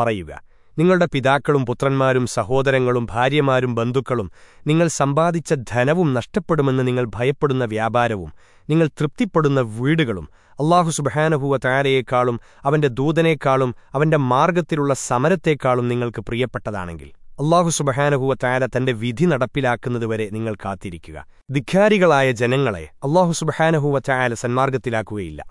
പറയുക. നിങ്ങളുടെ പിതാക്കളും പുത്രന്മാരും സഹോദരങ്ങളും ഭാര്യമാരും ബന്ധുക്കളും നിങ്ങൾ സമ്പാദിച്ച ധനവും നഷ്ടപ്പെടുമെന്ന് നിങ്ങൾ ഭയപ്പെടുന്ന വ്യാപാരവും നിങ്ങൾ തൃപ്തിപ്പെടുന്ന വീടുകളും അള്ളാഹു സുബഹാനഹുവ താരയേക്കാളും അവന്റെ ദൂതനേക്കാളും അവന്റെ മാർഗത്തിലുള്ള സമരത്തേക്കാളും നിങ്ങൾക്ക് പ്രിയപ്പെട്ടതാണെങ്കിൽ അള്ളാഹു സുബഹാനഹുവ താര തന്റെ വിധി നടപ്പിലാക്കുന്നതുവരെ നിങ്ങൾ കാത്തിരിക്കുക. ധിഖാരികളായ ജനങ്ങളെ അള്ളാഹു സുബഹാനഹുവ തായാല സന്മാർഗത്തിലാക്കുകയില്ല.